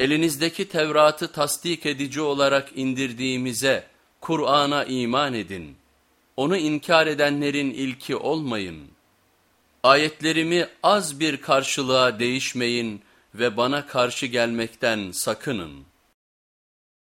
Elinizdeki Tevrat'ı tasdik edici olarak indirdiğimize, Kur'an'a iman edin. Onu inkar edenlerin ilki olmayın. Ayetlerimi az bir karşılığa değişmeyin ve bana karşı gelmekten sakının.''